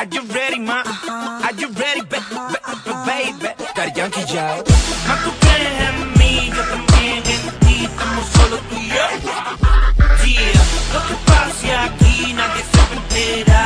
Are you ready, ma? Are you ready, ba ba ba baby? Got a yankee job. Ma, tú crees en mí, yo también en ti, estamos solo tú y yo. Yeah, lo que pase aquí nadie se enterará.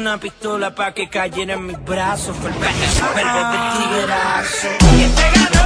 una pistola pa' que cayera en mis brazos. Fue el ah. verde tigreazo.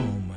Oh.